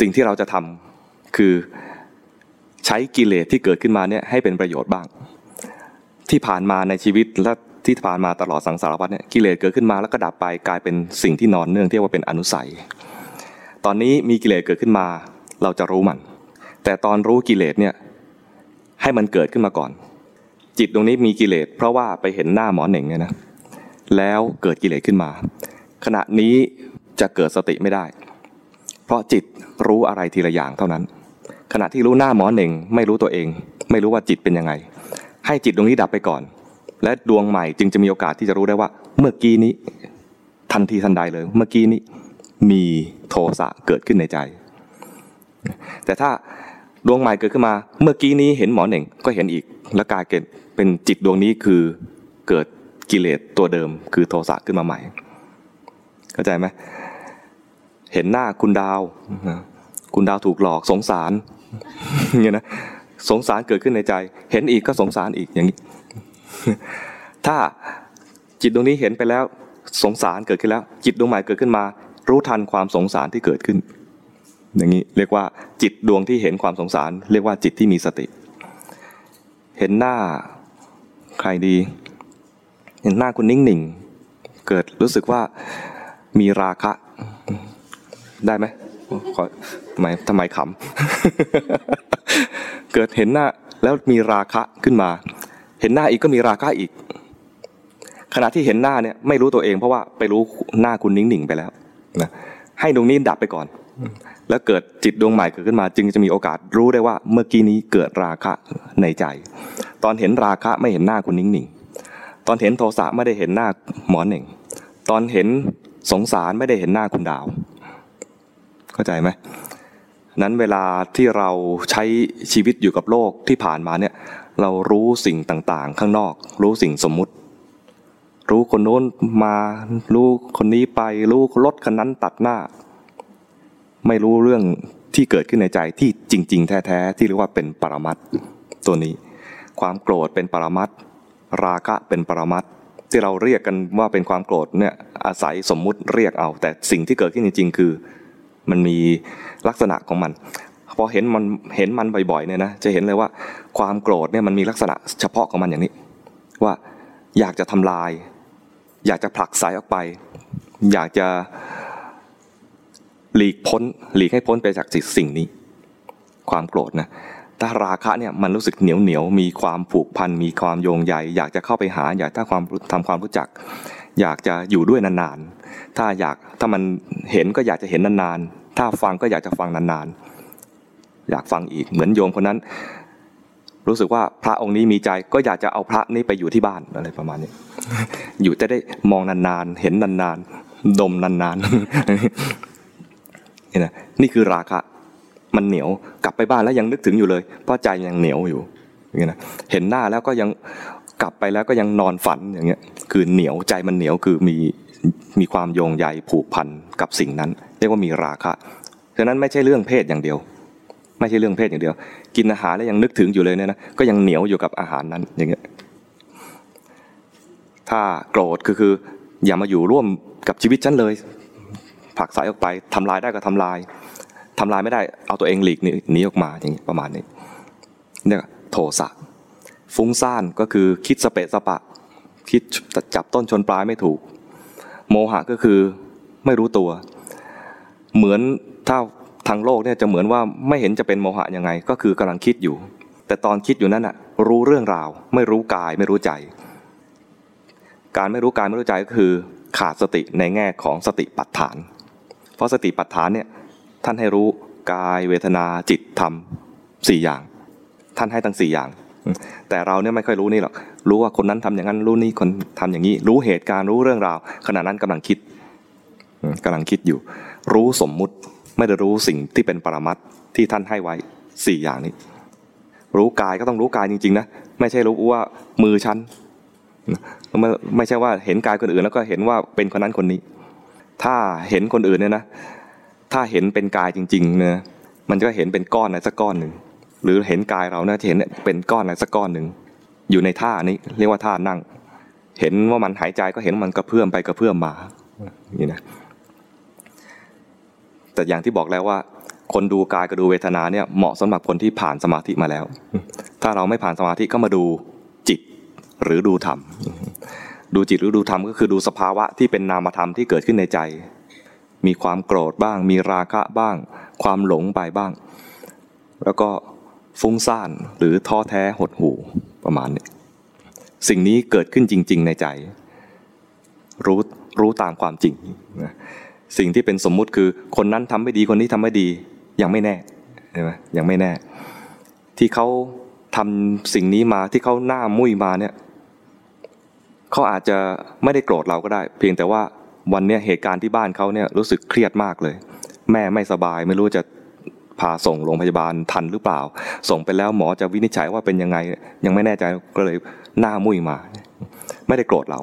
สิ่งที่เราจะทำคือใช้กิเลสที่เกิดขึ้นมาเนี่ยให้เป็นประโยชน์บ้าง ที่ผ่านมาในชีวิตและที่ผ่านมาตลอดสังสารวัฏเนี่ยกิเลสเกิดขึ้นมาแล้วก็ดับไปกลายเป็นสิ่งที่นอนเนื่องที่ว่าเป็นอนุสัย ตอนนี้มีกิเลสเกิดขึ้นมาเราจะรู้มัน แต่ตอนรู้กิเลสเนี่ยให้มันเกิดขึ้นมาก่อน จิตตรงนี้มีกิเลสเพราะว่าไปเห็นหน้าหมอเหน่งเนี่ยนะแล้วเกิดกิเลสขึ้นมา ขณะนี้จะเกิดสติไม่ได้ เพราะจิตรู้อะไรทีละอย่างเท่านั้น ขณะที่รู้หน้าหมอหนึ่งไม่รู้ตัวเอง ไม่รู้ว่าจิตเป็นยังไง ให้จิตตรงนี้ดับไปก่อน และดวงใหม่จึงจะมีโอกาสที่จะรู้ได้ว่า เมื่อกี้นี้ ทันทีทันใดเลย เมื่อกี้นี้มีโทสะเกิดขึ้นในใจ แต่ถ้าดวงใหม่เกิดขึ้นมา เมื่อกี้นี้เห็นหมอหนึ่งก็เห็นอีก และกลายเป็นจิตดวงนี้คือเกิดกิเลสตัวเดิม คือโทสะขึ้นมาใหม่ เข้าใจไหม เห็นหน้าคุณดาว คุณดาวถูกหลอกสงสารอย่างนี้นะสงสารเกิดขึ้นในใจ เห็นอีกก็สงสารอีกอย่างนี้ ถ้าจิตดวงนี้เห็นไปแล้ว สงสารเกิดขึ้นแล้ว จิตดวงใหม่เกิดขึ้นมา รู้ทันความสงสารที่เกิดขึ้น อย่างนี้เรียกว่า จิตดวงที่เห็นความสงสาร เรียกว่าจิตที่มีสติ เห็นหน้าใครดี เห็นหน้าคุณนิ่งหนิ่งเกิดรู้สึกว่ามีราคะ ได้ไหมทำไมทำไมขำเกิดเห็นหน้าแล้วมีราคะขึ้นมา เห็นหน้าอีกก็มีราคะอีก ขณะที่เห็นหน้าเนี่ยไม่รู้ตัวเองเพราะว่าไปรู้หน้าคุณนิ่งหนิงไปแล้วนะให้ดวงนี้ดับไปก่อน แล้วเกิดจิตดวงใหม่เกิดขึ้นมา จึงจะมีโอกาสรู้ได้ว่า เมื่อกี้นี้เกิดราคะในใจ ตอนเห็นราคะไม่เห็นหน้าคุณนิ่งหนิงตอนเห็นโทสะไม่ได้เห็นหน้าหมอหนึ่งตอนเห็นสงสารไม่ได้เห็นหน้าคุณดาว เข้าใจไหมนั้นเวลาที่เราใช้ชีวิตอยู่กับโลกที่ผ่านมาเนี่ยเรารู้สิ่งต่างๆ ข้างนอก รู้สิ่งสมมุติ รู้คนโน้นมารู้คนนี้ไปรู้รถคันนั้นตัดหน้า ไม่รู้เรื่องที่เกิดขึ้นในใจที่จริง ๆ แท้ๆที่เรียกว่าเป็นปรมัตตัวนี้ ความโกรธเป็นปรมัตราคะเป็นปรมัตที่เราเรียกกันว่าเป็นความโกรธเนี่ยอาศัยสมมุติเรียกเอา แต่สิ่งที่เกิดขึ้นจริง ๆ คือ มันมีลักษณะของมัน พอเห็นมันเห็นมันบ่อยๆเนี่ยนะจะเห็นเลยว่าความโกรธเนี่ยมันมีลักษณะเฉพาะของมันอย่างนี้ ว่าอยากจะทำลาย อยากจะผลักสายออกไป อยากจะหลีกพ้นหลีกให้พ้นไปจากสิ่งนี้ ความโกรธนะถ้าราคะเนี่ยมันรู้สึกเหนียวเหนียวมีความผูกพันมีความโยงใยอยากจะเข้าไปหา อยากถ้าความทำความรู้จัก อยากจะอยู่ด้วยนานๆถ้าอยากถ้ามันเห็นก็อยากจะเห็นนานๆ ถ้าฟังก็อยากจะฟังนานๆ อยากฟังอีกเหมือนโยมคนนั้น รู้สึกว่าพระองค์นี้มีใจก็อยากจะเอาพระนี้ไปอยู่ที่บ้านอะไรประมาณนี้ อยู่จะได้มองนานๆ เห็นนานๆ ดมนานๆนี่นะนี่คือราคะมันเหนียวกลับไปบ้านแล้วยังนึกถึงอยู่เลย เพราะใจยังเหนียวอยู่อย่างเงี้ยนะเห็นหน้าแล้วก็ยังกลับไปแล้วก็ยังนอนฝันอย่างเงี้ย คือเหนียวใจมันเหนียวคือมี มีความโยงใยผูกพันกับสิ่งนั้น เรียกว่ามีราคะฉะนั้นไม่ใช่เรื่องเพศอย่างเดียว ไม่ใช่เรื่องเพศอย่างเดียว กินอาหารแล้วยังนึกถึงอยู่เลยเนี่ยนะก็ยังเหนียวอยู่กับอาหารนั้นอย่างเงี้ยถ้าโกรธก็คือ อย่ามาอยู่ร่วมกับชีวิตฉันเลยผักสายออกไปทำลายได้ก็ทำลายทำลายไม่ได้เอาตัวเองหลีกหนีออกมาอย่างนี้ประมาณนี้เนี่ยโทสะฟุ้งซ่านก็คือคิดสเปะสปะ คิดจับต้นชนปลายไม่ถูก โมหะก็คือไม่รู้ตัว เหมือนถ้าทางโลกเนี่ยจะเหมือนว่าไม่เห็นจะเป็นโมหะยังไง ก็คือกำลังคิดอยู่ แต่ตอนคิดอยู่นั้นอะรู้เรื่องราว ไม่รู้กายไม่รู้ใจ การไม่รู้กายไม่รู้ใจก็คือ ขาดสติในแง่ของสติปัฏฐาน เพราะสติปัฏฐานเนี่ยท่านให้รู้กายเวทนาจิตธรรมสี่อย่าง ท่านให้ทั้งสี่อย่าง แต่เราเนี่ยไม่ค่อยรู้นี่หรอก รู้ว่าคนนั้นทำอย่างนั้นรู้นี่คนทำอย่างนี้ รู้เหตุการณ์รู้เรื่องราวขณะนั้นกำลังคิดกำลังคิดอยู่ รู้สมมุติไม่ได้รู้สิ่งที่เป็นปรมัตที่ท่านให้ไว้สี่อย่างนี้ รู้กายก็ต้องรู้กายจริงๆนะไม่ใช่รู้ว่ามือฉันไม่ไม่ใช่ว่าเห็นกายคนอื่นแล้วก็เห็นว่าเป็นคนนั้นคนนี้ ถ้าเห็นคนอื่นเนี่ยนะ ถ้าเห็นเป็นกายจริงๆเนี่ยมันก็เห็นเป็นก้อนอะไรสักก้อนหนึ่ง หรือเห็นกายเราเนี่ยเห็นเป็นก้อนอะไรสักก้อนหนึ่งอยู่ในท่านี้ เรียกว่าท่านั่ง เห็นว่ามันหายใจก็เห็นมันกระเพื่อมไปกระเพื่อมมาอย่างนี้นะแต่อย่างที่บอกแล้วว่า คนดูกายกับดูเวทนาเนี่ยเหมาะสำหรับคนที่ผ่านสมาธิมาแล้ว ถ้าเราไม่ผ่านสมาธิก็มาดูจิตหรือดูธรรมดูจิตหรือดูธรรมก็คือดูสภาวะที่เป็นนามธรรมที่เกิดขึ้นในใจ มีความโกรธบ้าง มีราคะบ้าง ความหลงไปบ้าง แล้วก็ ฟุ้งซ่านหรือท้อแท้หดหู่ประมาณนี้สิ่งนี้เกิดขึ้นจริง ๆ ในใจ รู้รู้ตามความจริงนะสิ่งที่เป็นสมมุติคือคนนั้นทำไม่ดีคนนี้ทำไม่ดียังไม่แน่ใช่ไหมยังไม่แน่ ที่เขาทำสิ่งนี้มาที่เขาหน้ามุ้ยมาเนี่ยเขาอาจจะไม่ได้โกรธเราก็ได้ เพียงแต่ว่าวันเนี้ยเหตุการณ์ที่บ้านเขาเนี่ยรู้สึกเครียดมากเลย แม่ไม่สบายไม่รู้จะ พาส่งโรงพยาบาลทันหรือเปล่า ส่งไปแล้วหมอจะวินิจฉัยว่าเป็นยังไง ยังไม่แน่ใจก็เลยหน้ามุ้ยมา ไม่ได้โกรธเรา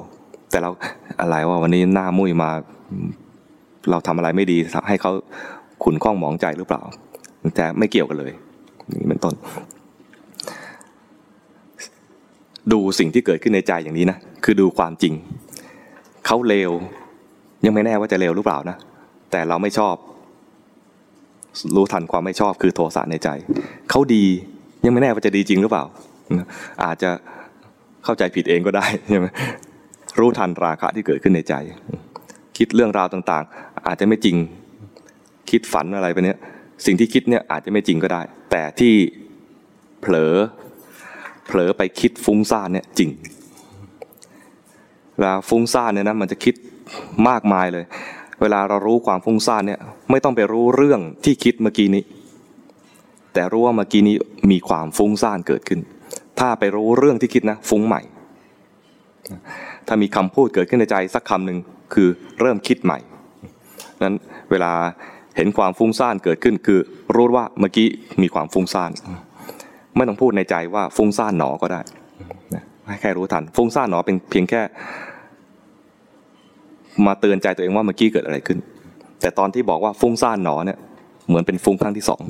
แต่เราอะไรว่าวันนี้หน้ามุ้ยมา เราทำอะไรไม่ดีให้เขาขุนข้องหมองใจหรือเปล่า แต่ไม่เกี่ยวกันเลยนี่เป็นต้น ดูสิ่งที่เกิดขึ้นในใจอย่างนี้นะคือดูความจริงเขาเลวยังไม่แน่ว่าจะเลวหรือเปล่านะแต่เราไม่ชอบ รู้ทันความไม่ชอบคือโทสะในใจ เขาดียังไม่แน่ว่าจะดีจริงหรือเปล่า อาจจะเข้าใจผิดเองก็ได้ใช่ไหมรู้ทันราคะที่เกิดขึ้นในใจ คิดเรื่องราวต่างๆ อาจจะไม่จริงคิดฝันอะไรไปเนี้ยสิ่งที่คิดเนี่ยอาจจะไม่จริงก็ได้ แต่ที่เผลอเผลอไปคิดฟุ้งซ่านเนี่ยจริงเวลาฟุ้งซ่านเนี่ยนะมันจะคิดมากมายเลย เวลาเรารู้ความฟุ้งซ่านเนี่ยไม่ต้องไปรู้เรื่องที่คิดเมื่อกี้นี้ แต่รู้ว่าเมื่อกี้นี้มีความฟุ้งซ่านเกิดขึ้น ถ้าไปรู้เรื่องที่คิดนะฟุ้งใหม่ ถ้ามีคำพูดเกิดขึ้นในใจสักคำหนึ่งคือเริ่มคิดใหม่นั้นเวลาเห็นความฟุ้งซ่านเกิดขึ้น คือรู้ว่าเมื่อกี้มีความฟุ้งซ่านไม่ต้องพูดในใจว่าฟุ้งซ่านหนอก็ได้แค่รู้ทันฟุ้งซ่านหนอเป็นเพียงแค่ มาเตือนใจตัวเองว่าเมื่อกี้เกิดอะไรขึ้น แต่ตอนที่บอกว่าฟุ้งซ่านหนอเนี่ย เหมือนเป็นฟุ้งครั้งที่สอง